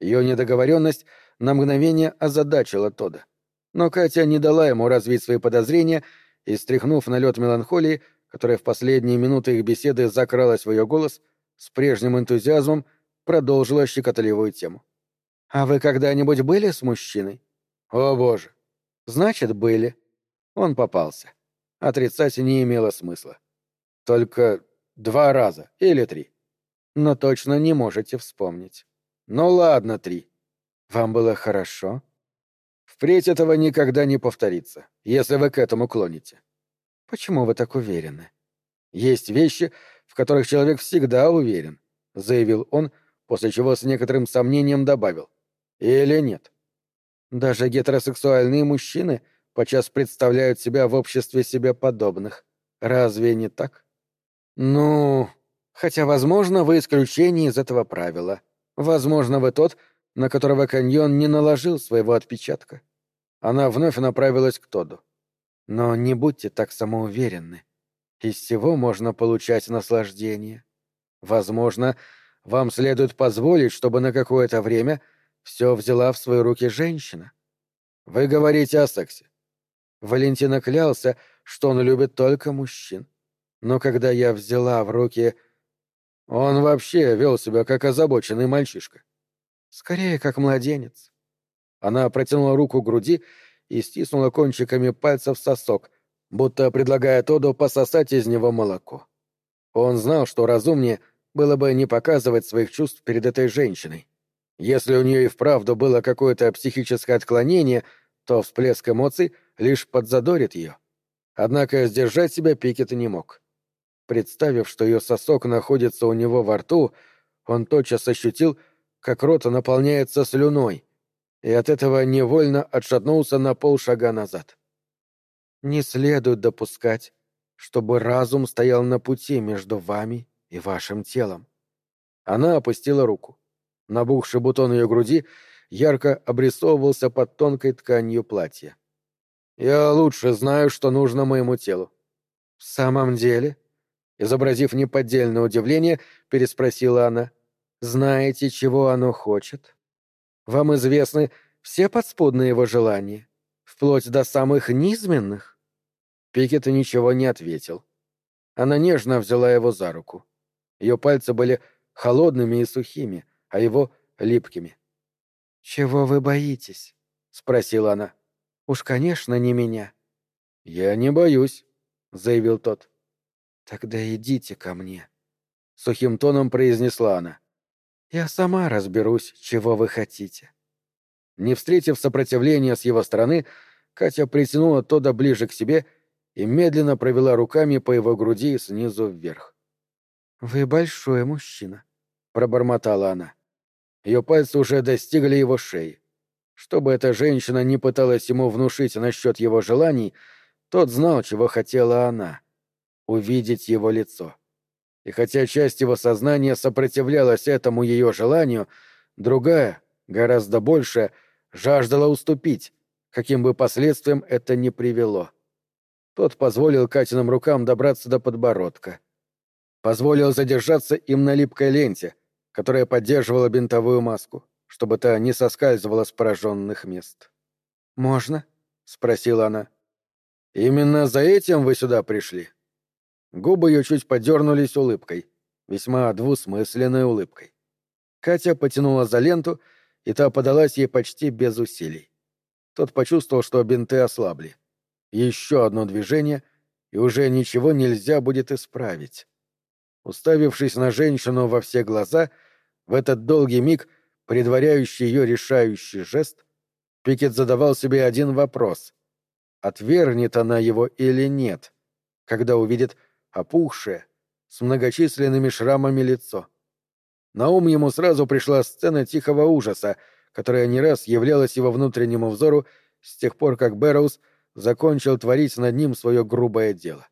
S1: Ее недоговоренность на мгновение озадачила Тода. Но Катя не дала ему развить свои подозрения и, стряхнув налет меланхолии, которая в последние минуты их беседы закралась в ее голос, с прежним энтузиазмом продолжила щекотливую тему.
S2: «А вы когда-нибудь были с мужчиной?»
S1: «О, боже!»
S2: «Значит, были». Он попался. Отрицать не имело смысла.
S1: Только два раза или три.
S2: Но точно не можете вспомнить.
S1: Ну ладно, три.
S2: Вам было хорошо?
S1: Впредь этого никогда не повторится, если вы к этому клоните.
S2: Почему вы так уверены?
S1: Есть вещи, в которых человек всегда уверен, заявил он, после чего с некоторым сомнением добавил. Или нет?
S2: Даже гетеросексуальные мужчины подчас представляют себя в обществе себе подобных. Разве не так? Ну, хотя, возможно, вы исключение из этого правила. Возможно, вы тот, на которого каньон не наложил своего отпечатка. Она вновь направилась к Тоду. Но не будьте так самоуверенны. Из всего можно получать наслаждение. Возможно, вам следует позволить, чтобы на какое-то время все взяла в свои руки женщина.
S1: Вы говорите о сексе.
S2: Валентина клялся, что он любит только мужчин. Но когда я взяла в руки...
S1: Он вообще вел себя как озабоченный мальчишка.
S2: Скорее, как младенец.
S1: Она протянула руку к груди и стиснула кончиками пальцев сосок, будто предлагая Тоду пососать из него молоко. Он знал, что разумнее было бы не показывать своих чувств перед этой женщиной. Если у нее и вправду было какое-то психическое отклонение, то всплеск эмоций лишь подзадорит ее. Однако сдержать себя Пикет не мог. Представив, что ее сосок находится у него во рту, он тотчас ощутил, как рот наполняется слюной, и от этого невольно отшатнулся на полшага назад.
S2: Не следует допускать, чтобы разум стоял на пути между вами и вашим телом.
S1: Она опустила руку. Набухший бутон ее груди ярко обрисовывался под тонкой тканью платья. «Я лучше знаю, что нужно моему телу».
S2: «В самом деле?» Изобразив неподдельное удивление, переспросила она. «Знаете, чего оно хочет? Вам известны все подспудные его желания, вплоть до самых низменных?»
S1: Пикет ничего не ответил. Она нежно взяла его за руку. Ее пальцы были холодными и сухими, а его — липкими.
S2: «Чего вы боитесь?» — спросила она. «Уж, конечно, не меня».
S1: «Я не боюсь», — заявил тот.
S2: «Тогда идите ко мне», — сухим тоном произнесла она. «Я сама разберусь, чего вы хотите».
S1: Не встретив сопротивления с его стороны, Катя притянула Тода ближе к себе и медленно провела руками по его груди снизу вверх.
S2: «Вы большой мужчина», — пробормотала она.
S1: Ее пальцы уже достигли его шеи. Чтобы эта женщина не пыталась ему внушить насчет его желаний, тот знал, чего хотела она — увидеть его лицо. И хотя часть его сознания сопротивлялась этому ее желанию, другая, гораздо большая, жаждала уступить, каким бы последствиям это ни привело. Тот позволил Катиным рукам добраться до подбородка. Позволил задержаться им на липкой ленте, которая поддерживала бинтовую маску, чтобы та не соскальзывала с пораженных мест.
S2: «Можно?»
S1: — спросила она. «Именно за этим вы сюда пришли?» Губы ее чуть подернулись улыбкой, весьма двусмысленной улыбкой. Катя потянула за ленту, и та подалась ей почти без усилий. Тот почувствовал, что бинты ослабли. Еще одно движение, и уже ничего нельзя будет исправить. Уставившись на женщину во все глаза, в этот долгий миг, предваряющий ее решающий жест, Пикет задавал себе один вопрос. Отвергнет она его или нет, когда увидит опухшее, с многочисленными шрамами лицо. На ум ему сразу пришла сцена тихого ужаса, которая не раз являлась его внутреннему взору с тех пор, как Бэрроуз закончил творить над ним свое грубое дело.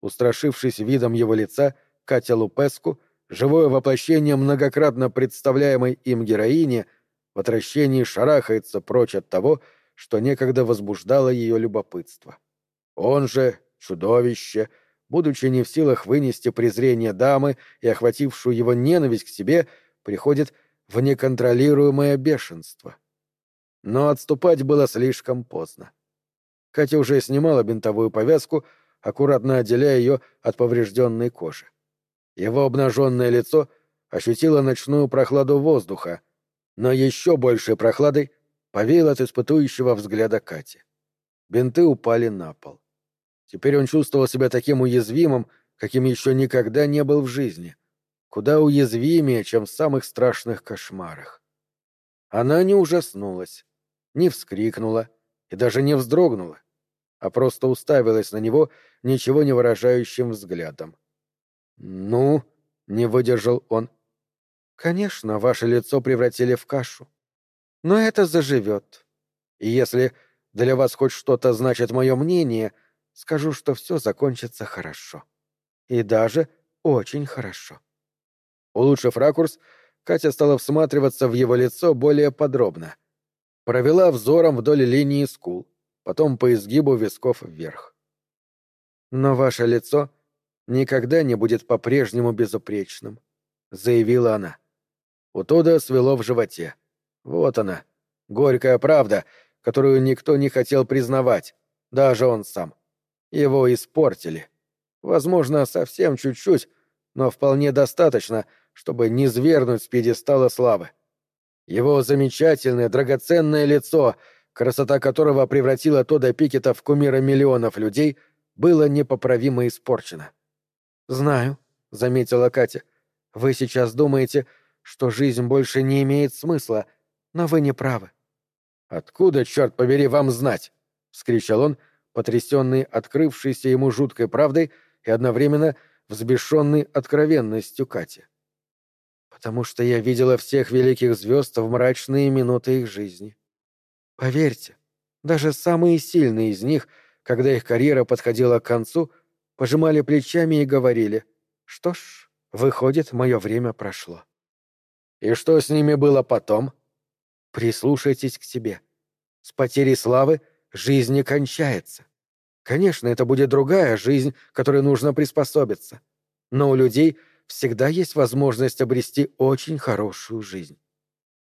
S1: Устрашившись видом его лица, Катя Лупеску, живое воплощение многократно представляемой им героини, в отвращении шарахается прочь от того, что некогда возбуждало ее любопытство. Он же, чудовище, будучи не в силах вынести презрение дамы и охватившую его ненависть к себе, приходит в неконтролируемое бешенство. Но отступать было слишком поздно. Катя уже снимала бинтовую повязку, аккуратно отделяя ее от поврежденной кожи. Его обнаженное лицо ощутило ночную прохладу воздуха, но еще большей прохладой повеяло от испытующего взгляда Кати. Бинты упали на пол. Теперь он чувствовал себя таким уязвимым, каким еще никогда не был в жизни. Куда уязвимее, чем в самых страшных кошмарах. Она не ужаснулась, не вскрикнула и даже не вздрогнула, а просто уставилась на него ничего не выражающим взглядом. «Ну?» — не выдержал он. «Конечно, ваше лицо превратили в кашу. Но это заживет. И если для вас хоть что-то значит мое мнение — скажу, что все закончится хорошо. И даже очень хорошо. Улучшив ракурс, Катя стала всматриваться в его лицо более подробно. Провела взором вдоль линии скул, потом по изгибу висков вверх.
S2: «Но ваше лицо никогда не будет по-прежнему безупречным», — заявила она.
S1: У Тода свело в животе. Вот она, горькая правда, которую никто не хотел признавать, даже он сам. Его испортили. Возможно, совсем чуть-чуть, но вполне достаточно, чтобы не свергнуть с пьедестала славы. Его замечательное, драгоценное лицо, красота которого превратила Тода Пикета в кумира миллионов людей, было непоправимо испорчено.
S2: «Знаю», — заметила Катя. «Вы сейчас думаете, что жизнь больше не имеет смысла, но вы не правы».
S1: «Откуда, черт побери, вам знать?» — вскричал он, потрясенный открывшейся ему жуткой правдой и одновременно взбешенный откровенностью Кати.
S2: «Потому что я видела всех великих звезд в мрачные минуты их жизни. Поверьте, даже самые сильные из них, когда их карьера подходила к концу, пожимали плечами и говорили, «Что ж, выходит, мое время прошло».
S1: «И что с ними было потом?»
S2: «Прислушайтесь к себе. С потерей славы жизнь не кончается. Конечно, это будет другая жизнь, которой нужно приспособиться. Но у людей всегда есть возможность обрести очень хорошую жизнь.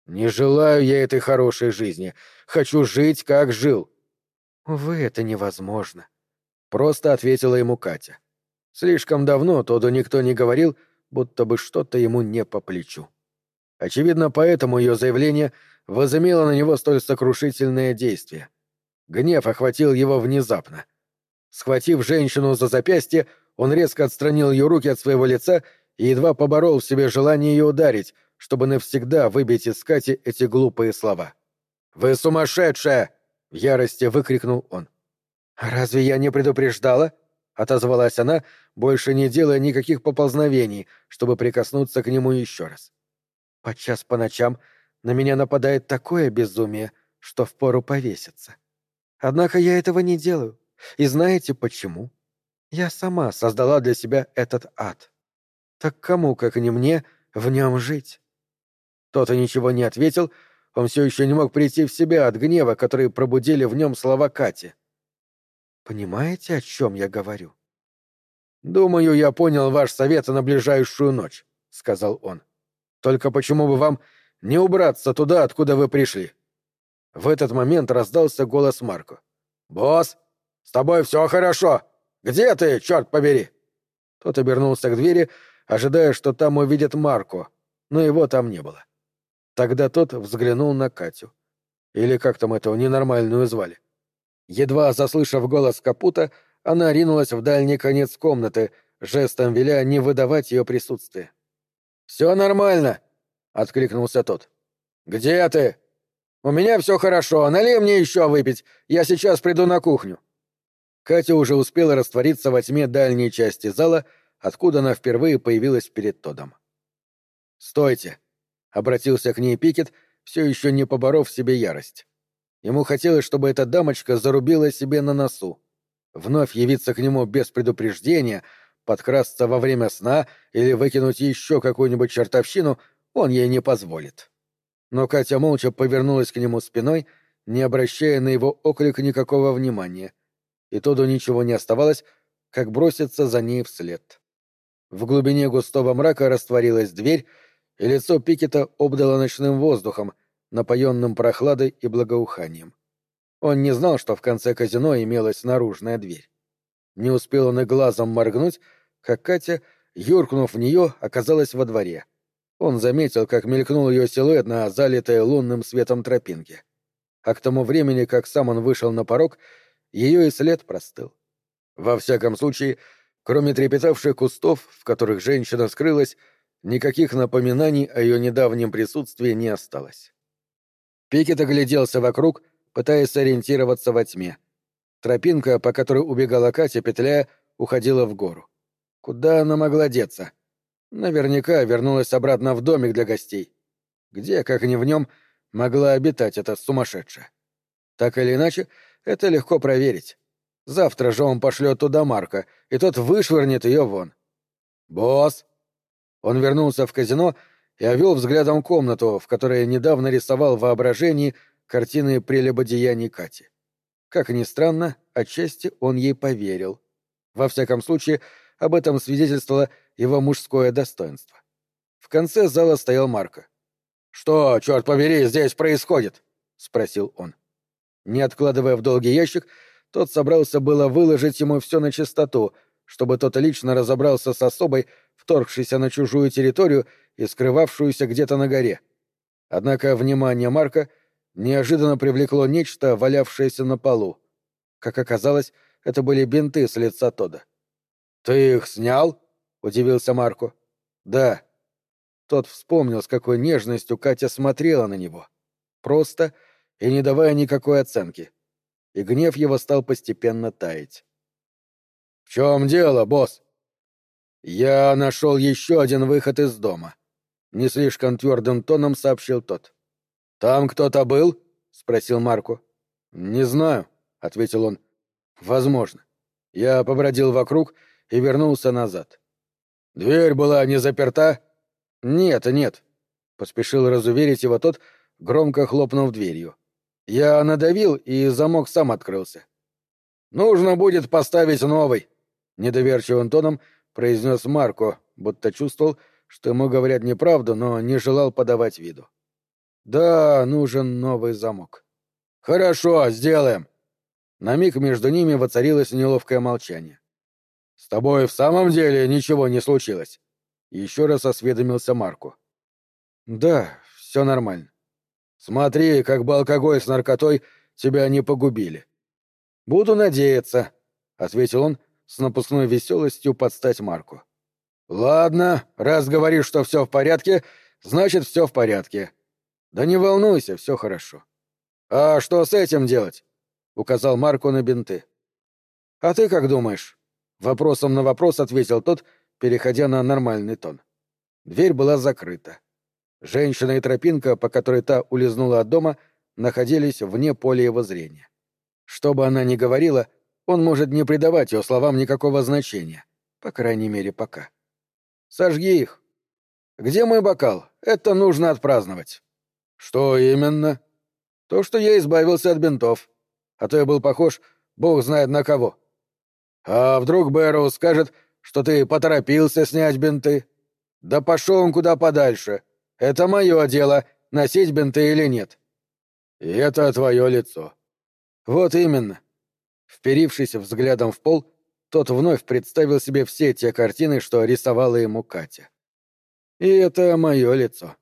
S1: Не желаю я этой хорошей жизни. Хочу жить, как жил.
S2: Увы, это невозможно.
S1: Просто ответила ему Катя. Слишком давно Тоду никто не говорил, будто бы что-то ему не по плечу. Очевидно, поэтому ее заявление возымело на него столь сокрушительное действие. Гнев охватил его внезапно. Схватив женщину за запястье, он резко отстранил ее руки от своего лица и едва поборол в себе желание ее ударить, чтобы навсегда выбить из Кати эти глупые слова. «Вы сумасшедшая!» — в ярости выкрикнул он.
S2: «Разве я не предупреждала?» — отозвалась она, больше не делая никаких поползновений, чтобы прикоснуться к нему еще раз. «Подчас по ночам на меня нападает такое безумие, что впору повеситься. Однако я этого не делаю. И знаете почему? Я сама создала для себя этот ад. Так кому, как не мне, в нем жить?
S1: Тот и ничего не ответил, он все еще не мог прийти в себя от гнева, которые пробудили в нем слова Кати.
S2: Понимаете, о чем я говорю?
S1: «Думаю, я понял ваш совет на ближайшую ночь», — сказал он. «Только почему бы вам не убраться туда, откуда вы пришли?» В этот момент раздался голос Марко. «Босс, с тобой все хорошо. Где ты, черт побери?» Тот обернулся к двери, ожидая, что там увидит Марко, но его там не было. Тогда тот взглянул на Катю. Или как там эту ненормальную звали. Едва заслышав голос Капута, она ринулась в дальний конец комнаты, жестом веля не выдавать ее присутствие. «Все нормально!» — откликнулся тот. «Где ты?» «У меня все хорошо. Налей мне еще выпить. Я сейчас приду на кухню». Катя уже успела раствориться во тьме дальней части зала, откуда она впервые появилась перед Тодом. «Стойте!» — обратился к ней Пикет, все еще не поборов в себе ярость. Ему хотелось, чтобы эта дамочка зарубила себе на носу. Вновь явиться к нему без предупреждения, подкрасться во время сна или выкинуть еще какую-нибудь чертовщину он ей не позволит. Но Катя молча повернулась к нему спиной, не обращая на его оклик никакого внимания — и Тоду ничего не оставалось, как броситься за ней вслед. В глубине густого мрака растворилась дверь, и лицо Пикета обдало ночным воздухом, напоенным прохладой и благоуханием. Он не знал, что в конце казино имелась наружная дверь. Не успел он и глазом моргнуть, как Катя, юркнув в нее, оказалась во дворе. Он заметил, как мелькнул ее силуэт на залитой лунным светом тропинке. А к тому времени, как сам он вышел на порог, ее и след простыл. Во всяком случае, кроме трепетавших кустов, в которых женщина скрылась, никаких напоминаний о ее недавнем присутствии не осталось. Пикет огляделся вокруг, пытаясь ориентироваться во тьме. Тропинка, по которой убегала Катя, петляя, уходила в гору. Куда она могла деться? Наверняка вернулась обратно в домик для гостей. Где, как ни в нем, могла обитать эта сумасшедшая? Так или иначе, это легко проверить. Завтра же он пошлет туда Марка, и тот вышвырнет ее вон. «Босс!» Он вернулся в казино и овел взглядом комнату, в которой недавно рисовал в воображении картины прелюбодеяний Кати. Как ни странно, отчасти он ей поверил. Во всяком случае, об этом свидетельствовало его мужское достоинство. В конце зала стоял Марко. «Что, черт побери, здесь происходит?» — спросил он. Не откладывая в долгий ящик, тот собрался было выложить ему все на чистоту, чтобы тот лично разобрался с особой, вторгшейся на чужую территорию и скрывавшуюся где-то на горе. Однако внимание Марка неожиданно привлекло нечто, валявшееся на полу. Как оказалось, это были бинты с лица Тода. «Ты их снял?» — удивился Марко. «Да». Тот вспомнил, с какой нежностью Катя смотрела на него. Просто и не давая никакой оценки. И гнев его стал постепенно таять. «В чем дело, босс?» «Я нашел еще один выход из дома», — не слишком твердым тоном сообщил тот. «Там кто-то был?» — спросил Марко. «Не знаю», — ответил он. «Возможно. Я побродил вокруг и вернулся назад». «Дверь была не заперта?» «Нет, нет», — поспешил разуверить его тот, громко хлопнув дверью. «Я надавил, и замок сам открылся». «Нужно будет поставить новый», — недоверчивым тоном произнес Марко, будто чувствовал, что ему говорят неправду, но не желал подавать виду. «Да, нужен новый замок». «Хорошо, сделаем». На миг между ними воцарилось неловкое молчание. «С тобой в самом деле ничего не случилось?» Еще раз осведомился Марку. «Да, все нормально. Смотри, как бы алкоголь с наркотой тебя не погубили». «Буду надеяться», — ответил он с напускной веселостью подстать Марку. «Ладно, раз говоришь, что все в порядке, значит, все в порядке. Да не волнуйся, все хорошо. А что с этим делать?» — указал Марку на бинты. «А ты как думаешь?» — вопросом на вопрос ответил тот, переходя на нормальный тон. Дверь была закрыта. Женщина и тропинка, по которой та улизнула от дома, находились вне поля его зрения. Что бы она ни говорила, он может не придавать ее словам никакого значения, по крайней мере, пока. Сожги их. Где мой бокал? Это нужно отпраздновать. Что именно? То, что я избавился от бинтов. А то я был похож, бог знает на кого. А вдруг Бэрроу скажет, что ты поторопился снять бинты? Да пошел он куда подальше. Это мое дело, носить бинты или нет. И это твое лицо. Вот именно. Вперившись взглядом в пол, тот вновь представил себе все те картины, что рисовала ему Катя. И это мое лицо.